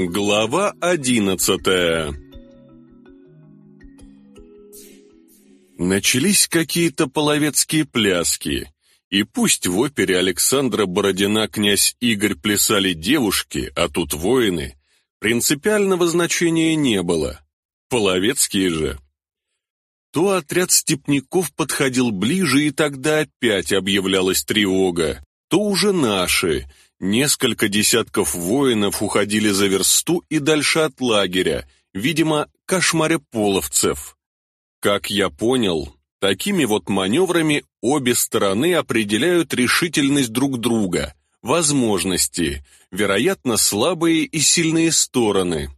Глава одиннадцатая Начались какие-то половецкие пляски, и пусть в опере Александра Бородина князь Игорь плясали девушки, а тут воины, принципиального значения не было. Половецкие же. То отряд степняков подходил ближе, и тогда опять объявлялась тревога, то уже наши, Несколько десятков воинов уходили за версту и дальше от лагеря, видимо, кошмаря половцев. Как я понял, такими вот маневрами обе стороны определяют решительность друг друга, возможности, вероятно, слабые и сильные стороны.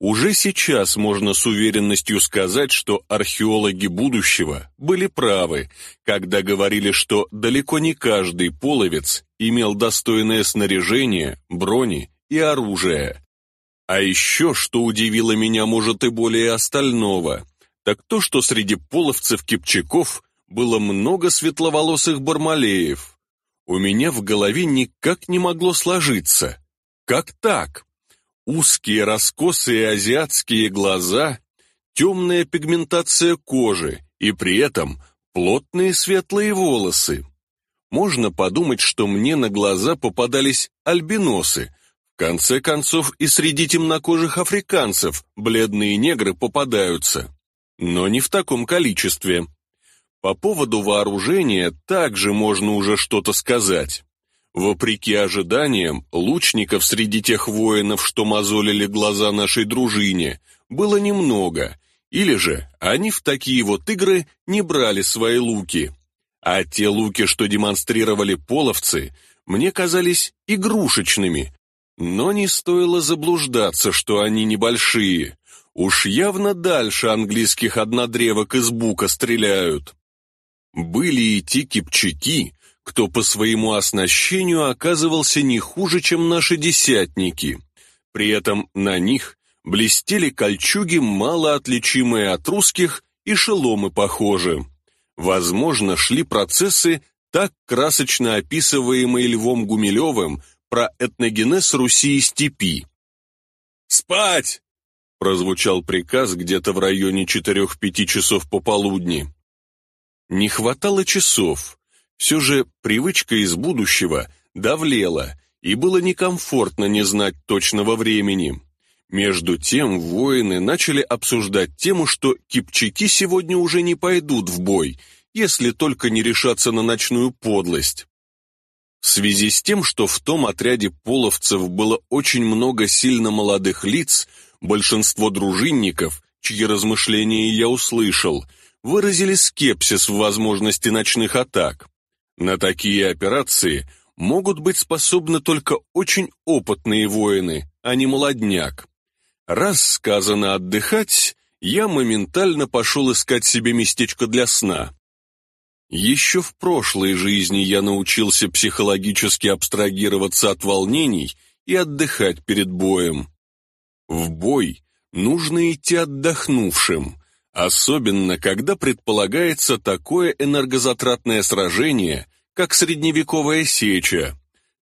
Уже сейчас можно с уверенностью сказать, что археологи будущего были правы, когда говорили, что далеко не каждый половец имел достойное снаряжение, брони и оружие. А еще, что удивило меня, может, и более остального, так то, что среди половцев-кипчаков было много светловолосых бармалеев. У меня в голове никак не могло сложиться. Как так? Узкие раскосые азиатские глаза, темная пигментация кожи и при этом плотные светлые волосы. Можно подумать, что мне на глаза попадались альбиносы. В конце концов, и среди темнокожих африканцев бледные негры попадаются. Но не в таком количестве. По поводу вооружения также можно уже что-то сказать. Вопреки ожиданиям, лучников среди тех воинов, что мозолили глаза нашей дружине, было немного, или же они в такие вот игры не брали свои луки. А те луки, что демонстрировали половцы, мне казались игрушечными, но не стоило заблуждаться, что они небольшие. Уж явно дальше английских однодревок из бука стреляют. Были и те кипчаки, кто по своему оснащению оказывался не хуже, чем наши десятники. При этом на них блестели кольчуги, мало отличимые от русских, и шеломы похожи. Возможно, шли процессы, так красочно описываемые Львом Гумилевым про этногенез Руси и степи. «Спать!» – прозвучал приказ где-то в районе четырех-пяти часов пополудни. Не хватало часов, все же привычка из будущего давлела, и было некомфортно не знать точного времени. Между тем воины начали обсуждать тему, что кипчаки сегодня уже не пойдут в бой, если только не решаться на ночную подлость. В связи с тем, что в том отряде половцев было очень много сильно молодых лиц, большинство дружинников, чьи размышления я услышал, выразили скепсис в возможности ночных атак. На такие операции могут быть способны только очень опытные воины, а не молодняк. Раз сказано отдыхать, я моментально пошел искать себе местечко для сна. Еще в прошлой жизни я научился психологически абстрагироваться от волнений и отдыхать перед боем. В бой нужно идти отдохнувшим, особенно когда предполагается такое энергозатратное сражение, как средневековая сеча.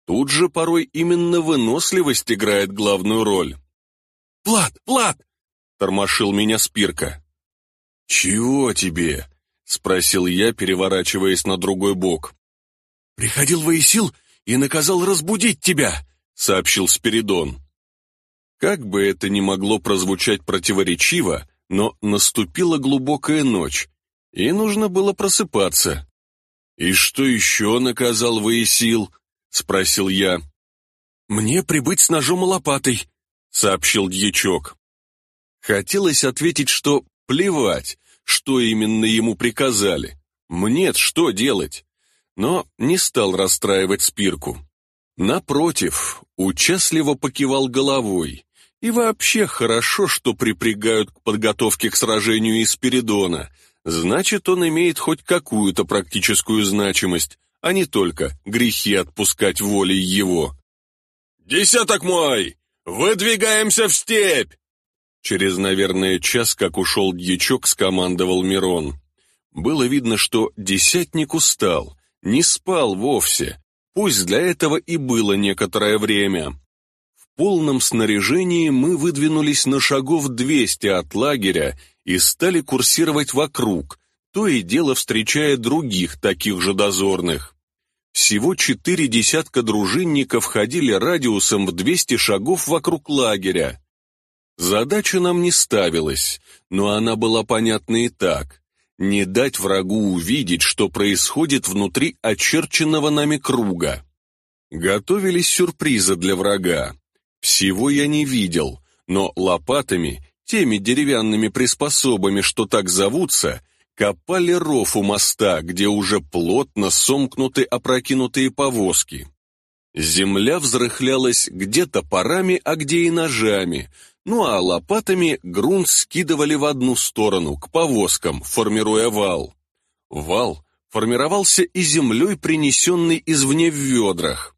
Тут же порой именно выносливость играет главную роль. «Влад, Влад!» — тормошил меня Спирка. «Чего тебе?» — спросил я, переворачиваясь на другой бок. «Приходил Воисил и наказал разбудить тебя», — сообщил Спиридон. Как бы это ни могло прозвучать противоречиво, но наступила глубокая ночь, и нужно было просыпаться. «И что еще наказал Воисил?» — спросил я. «Мне прибыть с ножом и лопатой», — сообщил дьячок. Хотелось ответить, что плевать, что именно ему приказали. мне что делать? Но не стал расстраивать спирку. Напротив, участливо покивал головой. И вообще хорошо, что припрягают к подготовке к сражению из Спиридона — значит, он имеет хоть какую-то практическую значимость, а не только грехи отпускать волей его. «Десяток мой! Выдвигаемся в степь!» Через, наверное, час, как ушел дьячок, скомандовал Мирон. Было видно, что десятник устал, не спал вовсе, пусть для этого и было некоторое время. полном снаряжении мы выдвинулись на шагов 200 от лагеря и стали курсировать вокруг, то и дело встречая других таких же дозорных. Всего четыре десятка дружинников ходили радиусом в 200 шагов вокруг лагеря. Задача нам не ставилась, но она была понятна и так. Не дать врагу увидеть, что происходит внутри очерченного нами круга. Готовились сюрпризы для врага. Всего я не видел, но лопатами, теми деревянными приспособами, что так зовутся, копали ров у моста, где уже плотно сомкнуты опрокинутые повозки. Земля взрыхлялась где топорами, а где и ножами, ну а лопатами грунт скидывали в одну сторону, к повозкам, формируя вал. Вал формировался и землей, принесенной извне в ведрах.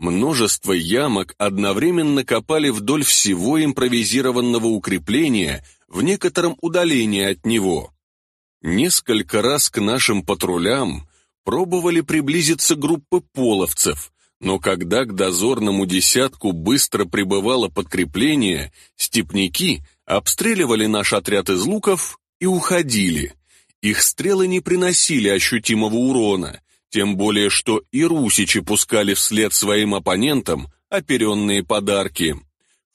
Множество ямок одновременно копали вдоль всего импровизированного укрепления в некотором удалении от него. Несколько раз к нашим патрулям пробовали приблизиться группы половцев, но когда к дозорному десятку быстро прибывало подкрепление, степняки обстреливали наш отряд из луков и уходили. Их стрелы не приносили ощутимого урона, тем более, что и русичи пускали вслед своим оппонентам оперенные подарки.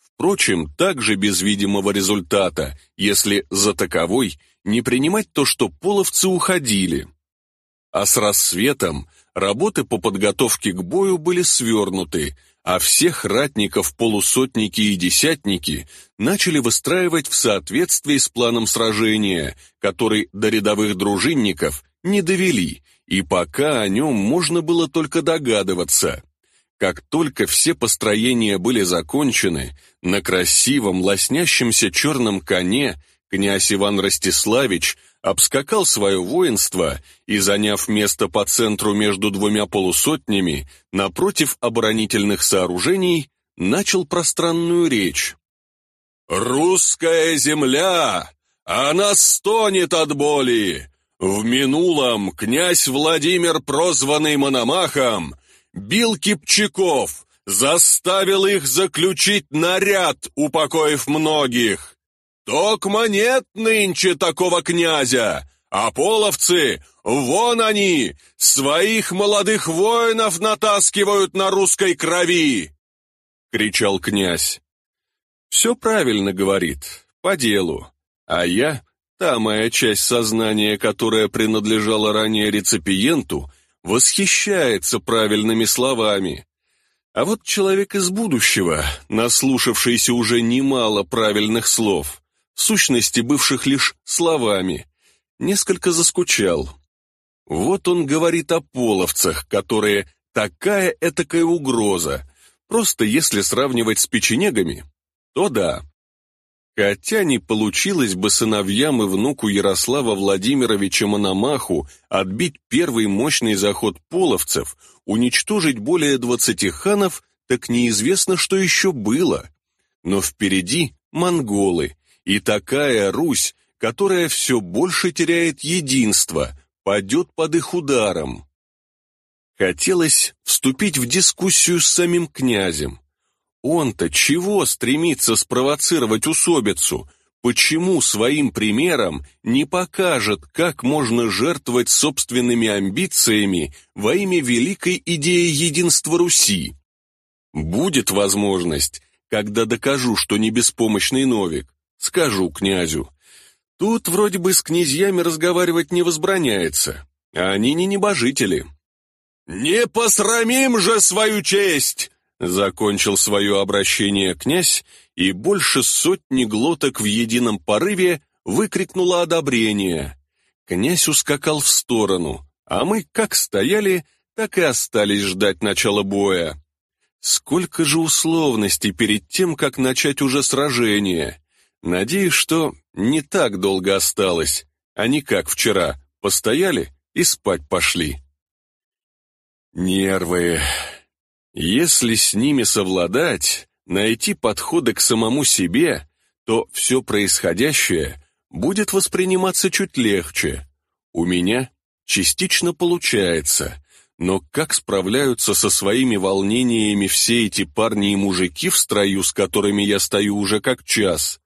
Впрочем, также без видимого результата, если за таковой не принимать то, что половцы уходили. А с рассветом работы по подготовке к бою были свернуты, а всех ратников, полусотники и десятники начали выстраивать в соответствии с планом сражения, который до рядовых дружинников не довели, и пока о нем можно было только догадываться. Как только все построения были закончены, на красивом, лоснящемся черном коне князь Иван Ростиславич обскакал свое воинство и, заняв место по центру между двумя полусотнями, напротив оборонительных сооружений, начал пространную речь. «Русская земля! Она стонет от боли! В минулом князь Владимир, прозванный Мономахом, бил кипчаков, заставил их заключить наряд, упокоив многих. Токма нет нынче такого князя, а половцы, вон они, своих молодых воинов натаскивают на русской крови!» — кричал князь. «Все правильно говорит, по делу, а я Та моя часть сознания, которая принадлежала ранее реципиенту, восхищается правильными словами. А вот человек из будущего, наслушавшийся уже немало правильных слов, в сущности бывших лишь словами, несколько заскучал. Вот он говорит о половцах, которые такая этакая угроза. Просто если сравнивать с печенегами, то да, Хотя не получилось бы сыновьям и внуку Ярослава Владимировича Мономаху отбить первый мощный заход половцев, уничтожить более двадцати ханов, так неизвестно, что еще было. Но впереди монголы, и такая Русь, которая все больше теряет единство, падет под их ударом. Хотелось вступить в дискуссию с самим князем, он-то чего стремится спровоцировать усобицу? Почему своим примером не покажет, как можно жертвовать собственными амбициями во имя великой идеи единства Руси? Будет возможность, когда докажу, что не беспомощный Новик, скажу князю. Тут вроде бы с князьями разговаривать не возбраняется, а они не небожители. «Не посрамим же свою честь!» Закончил свое обращение князь, и больше сотни глоток в едином порыве выкрикнуло одобрение. Князь ускакал в сторону, а мы как стояли, так и остались ждать начала боя. Сколько же условностей перед тем, как начать уже сражение. Надеюсь, что не так долго осталось, а не как вчера, постояли и спать пошли. Нервы, если с ними совладать, найти подходы к самому себе, то все происходящее будет восприниматься чуть легче. У меня частично получается, Но как справляются со своими волнениями все эти парни и мужики в строю, с которыми я стою уже как час?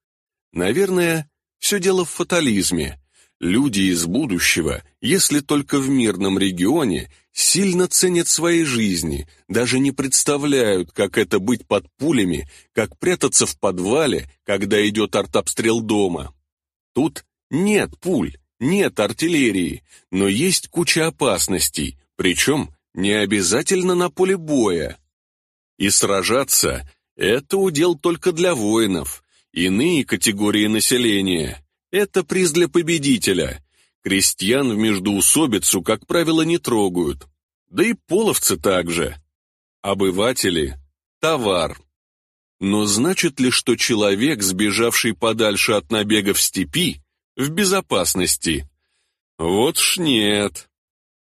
Наверное, все дело в фатализме. Люди из будущего, если только в мирном регионе, сильно ценят свои жизни, даже не представляют, как это быть под пулями, как прятаться в подвале, когда идет артобстрел дома. Тут нет пуль, нет артиллерии, но есть куча опасностей, причем не обязательно на поле боя. И сражаться – это удел только для воинов. Иные категории населения – это приз для победителя. Крестьян в междуусобицу, как правило, не трогают. Да и половцы также. Обыватели – товар. Но значит ли, что человек, сбежавший подальше от набега в степи, в безопасности? Вот ж нет.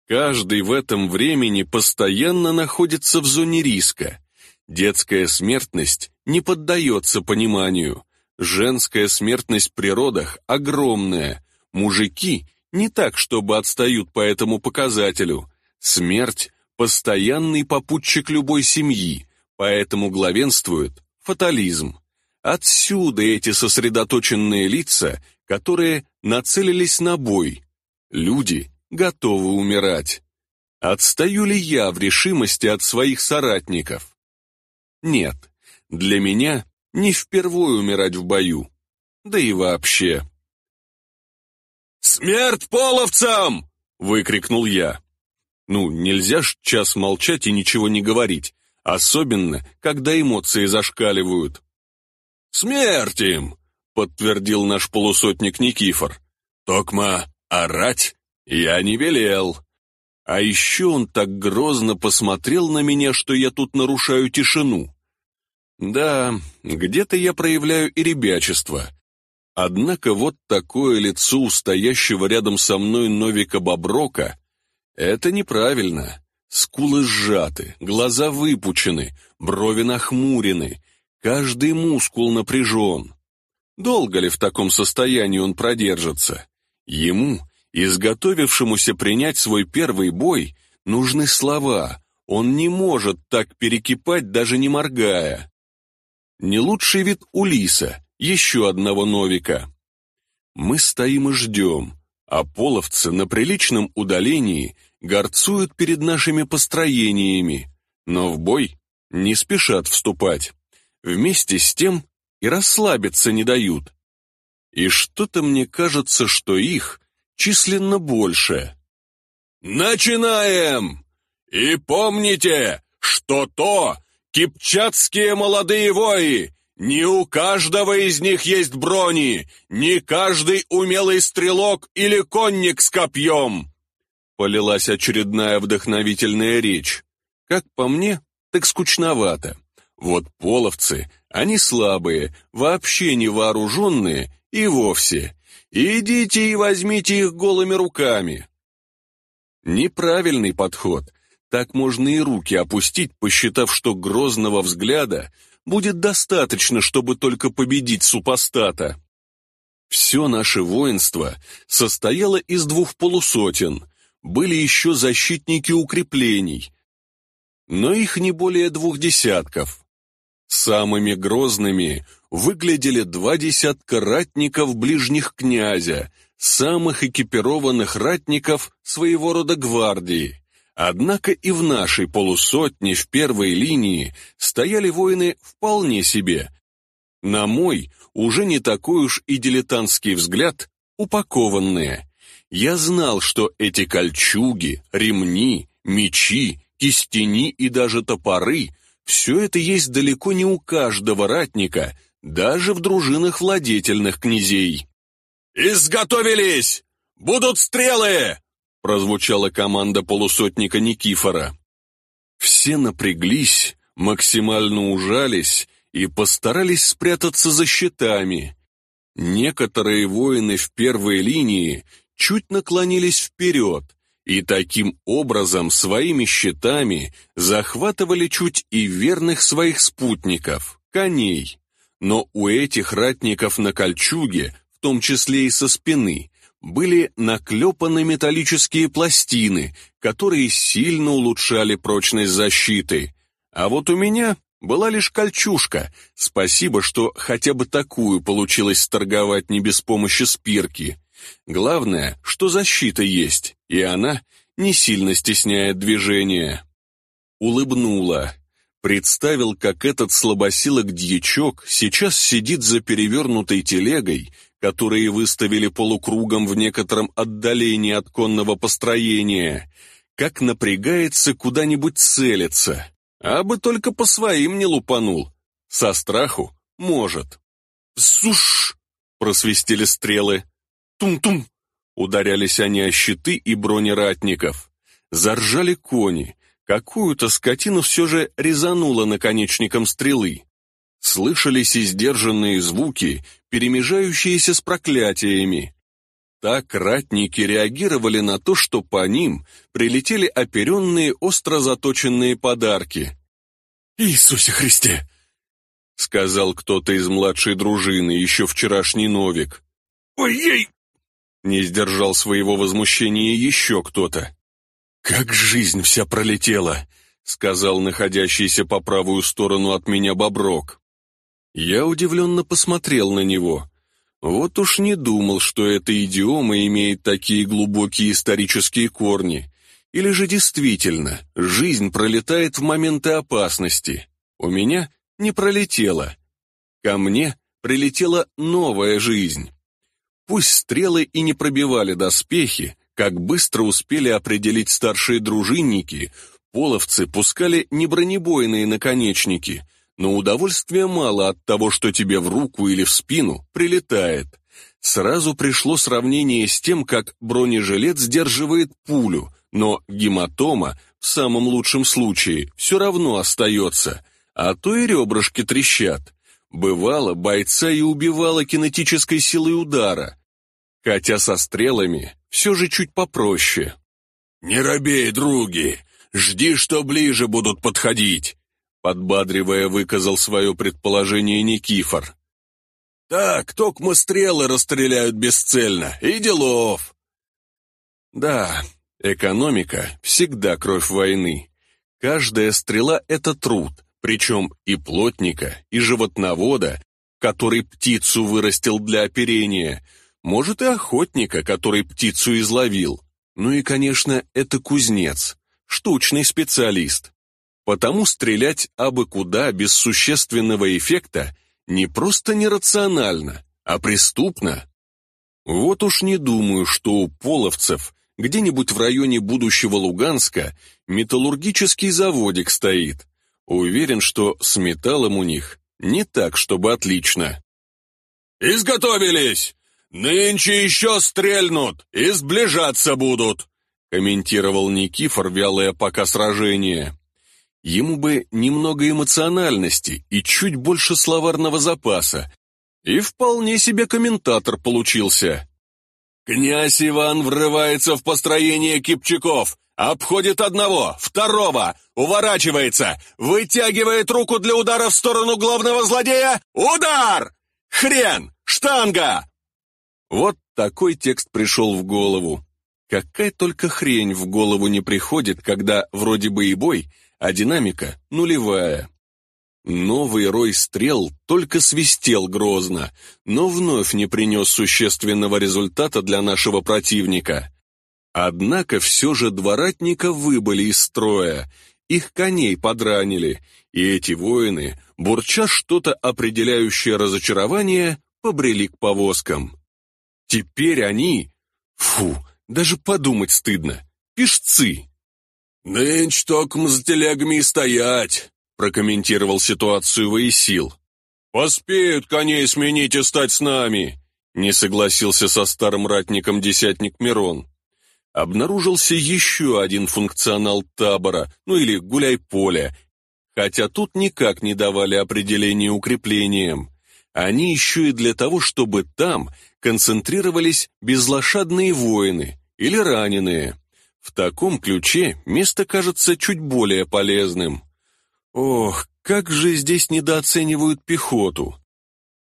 Каждый в этом времени постоянно находится в зоне риска. Детская смертность не поддается пониманию. Женская смертность при родах огромная. Мужики не так, чтобы отстают по этому показателю. Смерть – постоянный попутчик любой семьи, поэтому главенствует фатализм. Отсюда эти сосредоточенные лица, которые нацелились на бой. Люди – готовы умирать. Отстаю ли я в решимости от своих соратников? Нет, для меня не впервой умирать в бою. Да и вообще. «Смерть половцам!» — выкрикнул я. Ну, нельзя ж час молчать и ничего не говорить, особенно, когда эмоции зашкаливают. «Смерть им!» — подтвердил наш полусотник Никифор. «Токма орать я не велел. А еще он так грозно посмотрел на меня, что я тут нарушаю тишину. Да, где-то я проявляю и ребячество. Однако вот такое лицо у стоящего рядом со мной Новика Боброка — это неправильно. Скулы сжаты, глаза выпучены, брови нахмурены, каждый мускул напряжен. Долго ли в таком состоянии он продержится? Ему Изготовившемуся принять свой первый бой нужны слова, он не может так перекипать, даже не моргая. Не лучший вид у Лиса, еще одного новика. Мы стоим и ждем, а половцы на приличном удалении горцуют перед нашими построениями, но в бой не спешат вступать. Вместе с тем и расслабиться не дают. И что-то мне кажется, что их численно больше. «Начинаем! И помните, что то кипчатские молодые вои, не у каждого из них есть брони, не каждый умелый стрелок или конник с копьем!» Полилась очередная вдохновительная речь. Как по мне, так скучновато. Вот половцы, они слабые, вообще не вооруженные и вовсе. Идите и возьмите их голыми руками. Неправильный подход. Так можно и руки опустить, посчитав, что грозного взгляда будет достаточно, чтобы только победить супостата. Все наше воинство состояло из двух полусотен, были еще защитники укреплений, но их не более двух десятков. Самыми грозными выглядели два десятка ратников ближних князя, самых экипированных ратников своего рода гвардии. Однако и в нашей полусотне в первой линии стояли воины вполне себе. На мой, уже не такой уж и дилетантский взгляд, упакованные. Я знал, что эти кольчуги, ремни, мечи, кистени и даже топоры – все это есть далеко не у каждого ратника, даже в дружинах владетельных князей. «Изготовились! Будут стрелы!» Прозвучала команда полусотника Никифора. Все напряглись, максимально ужались и постарались спрятаться за щитами. Некоторые воины в первой линии чуть наклонились вперед и таким образом своими щитами захватывали чуть и верных своих спутников, коней. Но у этих ратников на кольчуге, в том числе и со спины, были наклепаны металлические пластины, которые сильно улучшали прочность защиты. А вот у меня была лишь кольчушка. Спасибо, что хотя бы такую получилось сторговать не без помощи спирки. Главное, что защита есть, и она не сильно стесняет движения. Улыбнула. Представил, как этот слабосилок дьячок сейчас сидит за перевернутой телегой, которые выставили полукругом в некотором отдалении от конного построения, как напрягается куда-нибудь целиться, а бы только по своим не лупанул. Со страху может. «Суш!» — просвистели стрелы. «Тум-тум!» — ударялись они о щиты и брони ратников. Заржали кони. Какую-то скотину все же резануло наконечником стрелы. Слышались издержанные звуки, перемежающиеся с проклятиями. Так ратники реагировали на то, что по ним прилетели оперенные остро заточенные подарки. «Иисусе Христе!» — сказал кто-то из младшей дружины, еще вчерашний Новик. «Ой-ей!» — не сдержал своего возмущения еще кто-то. «Как жизнь вся пролетела!» — сказал находящийся по правую сторону от меня Боброк. Я удивленно посмотрел на него. Вот уж не думал, что эта идиома имеет такие глубокие исторические корни. Или же действительно, жизнь пролетает в моменты опасности. У меня не пролетела. Ко мне прилетела новая жизнь. Пусть стрелы и не пробивали доспехи, как быстро успели определить старшие дружинники, половцы пускали не бронебойные наконечники, но удовольствия мало от того, что тебе в руку или в спину прилетает. Сразу пришло сравнение с тем, как бронежилет сдерживает пулю, но гематома, в самом лучшем случае, все равно остается, а то и ребрышки трещат. Бывало, бойца и убивало кинетической силой удара, хотя со стрелами все же чуть попроще. «Не робей, други! Жди, что ближе будут подходить!» Подбадривая, выказал свое предположение Никифор. «Так, токмо стрелы расстреляют бесцельно, и делов!» Да, экономика — всегда кровь войны. Каждая стрела — это труд, причем и плотника, и животновода, который птицу вырастил для оперения, может и охотника, который птицу изловил. Ну и, конечно, это кузнец, штучный специалист. Потому стрелять абы куда без существенного эффекта не просто нерационально, а преступно. Вот уж не думаю, что у половцев где-нибудь в районе будущего Луганска металлургический заводик стоит. Уверен, что с металлом у них не так, чтобы отлично. «Изготовились! Нынче еще стрельнут и сближаться будут!» комментировал Никифор, вялое пока сражение. Ему бы немного эмоциональности и чуть больше словарного запаса, и вполне себе комментатор получился. «Князь Иван врывается в построение кипчаков, обходит одного, второго, уворачивается, вытягивает руку для удара в сторону главного злодея. Удар! Хрен! Штанга!» Вот такой текст пришел в голову. Какая только хрень в голову не приходит, когда вроде бы и бой — а динамика нулевая. Новый рой стрел только свистел грозно, но вновь не принес существенного результата для нашего противника. Однако все же дворатника выбыли из строя, их коней подранили, и эти воины, бурча что-то определяющее разочарование, побрели к повозкам. Теперь они... Фу, даже подумать стыдно. Пешцы. «Нынче только за телегами и стоять», — прокомментировал ситуацию Воисил. «Поспеют коней сменить и стать с нами», — не согласился со старым ратником десятник Мирон. Обнаружился еще один функционал табора, ну или гуляй-поля, хотя тут никак не давали определения укреплениям. Они еще и для того, чтобы там концентрировались безлошадные воины или раненые. В таком ключе место кажется чуть более полезным. Ох, как же здесь недооценивают пехоту.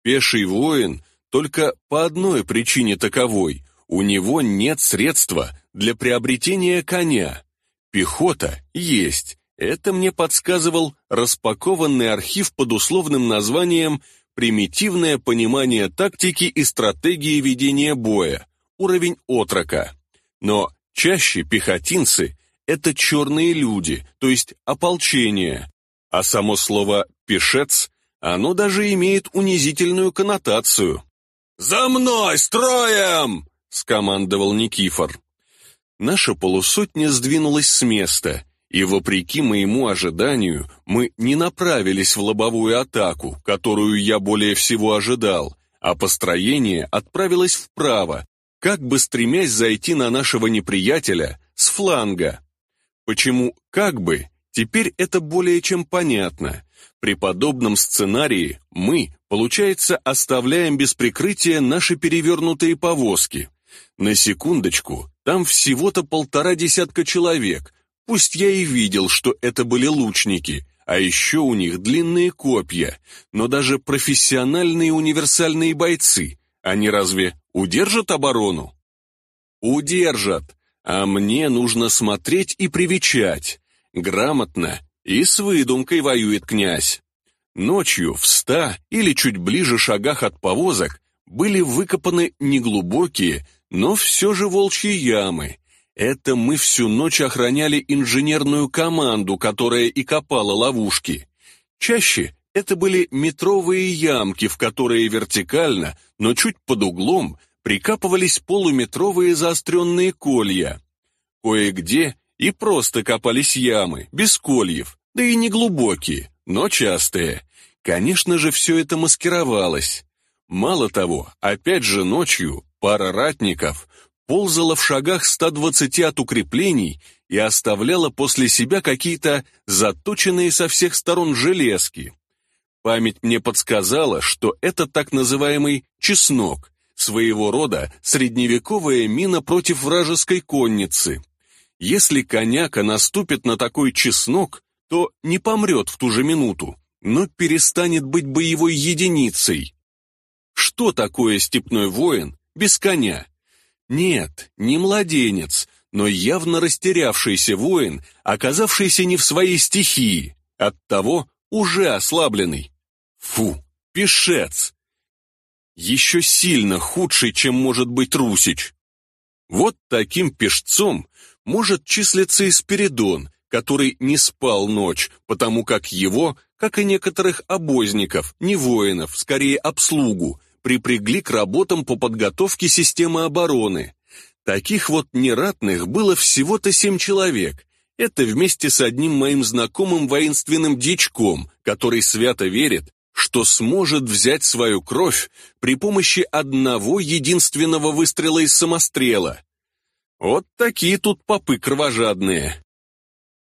Пеший воин только по одной причине таковой. У него нет средства для приобретения коня. Пехота есть. Это мне подсказывал распакованный архив под условным названием «Примитивное понимание тактики и стратегии ведения боя. Уровень отрока». Но чаще пехотинцы – это черные люди, то есть ополчение. А само слово «пешец» оно даже имеет унизительную коннотацию. «За мной, строем!» — скомандовал Никифор. Наша полусотня сдвинулась с места, и, вопреки моему ожиданию, мы не направились в лобовую атаку, которую я более всего ожидал, а построение отправилось вправо, как бы стремясь зайти на нашего неприятеля с фланга. Почему «как бы» теперь это более чем понятно. При подобном сценарии мы, получается, оставляем без прикрытия наши перевернутые повозки. На секундочку, там всего-то полтора десятка человек. Пусть я и видел, что это были лучники, а еще у них длинные копья, но даже профессиональные универсальные бойцы, они разве удержат оборону? Удержат, а мне нужно смотреть и привечать. Грамотно и с выдумкой воюет князь. Ночью в ста или чуть ближе шагах от повозок были выкопаны неглубокие, но все же волчьи ямы. Это мы всю ночь охраняли инженерную команду, которая и копала ловушки. Чаще это были метровые ямки, в которые вертикально, но чуть под углом, прикапывались полуметровые заостренные колья. Кое-где и просто копались ямы, без кольев, да и не глубокие, но частые. Конечно же, все это маскировалось. Мало того, опять же ночью пара ратников ползала в шагах 120 от укреплений и оставляла после себя какие-то заточенные со всех сторон железки. Память мне подсказала, что это так называемый «чеснок», своего рода средневековая мина против вражеской конницы. Если коняка наступит на такой чеснок, то не помрет в ту же минуту, но перестанет быть боевой единицей. Что такое степной воин без коня? Нет, не младенец, но явно растерявшийся воин, оказавшийся не в своей стихии, оттого уже ослабленный. Фу, пешец! Еще сильно худший, чем может быть Русич. Вот таким пешцом может числиться и Спиридон, который не спал ночь, потому как его, как и некоторых обозников, не воинов, скорее обслугу, припрягли к работам по подготовке системы обороны. Таких вот нератных было всего-то семь человек. Это вместе с одним моим знакомым воинственным дичком, который свято верит, что сможет взять свою кровь при помощи одного единственного выстрела из самострела. Вот такие тут попы кровожадные.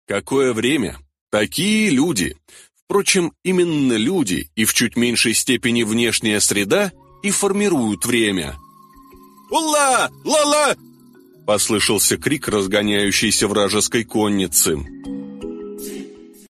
Какое время? Такие люди. Впрочем, именно люди и в чуть меньшей степени внешняя среда и формируют время. «Ула! Ла-ла!» Послышался крик разгоняющейся вражеской конницы.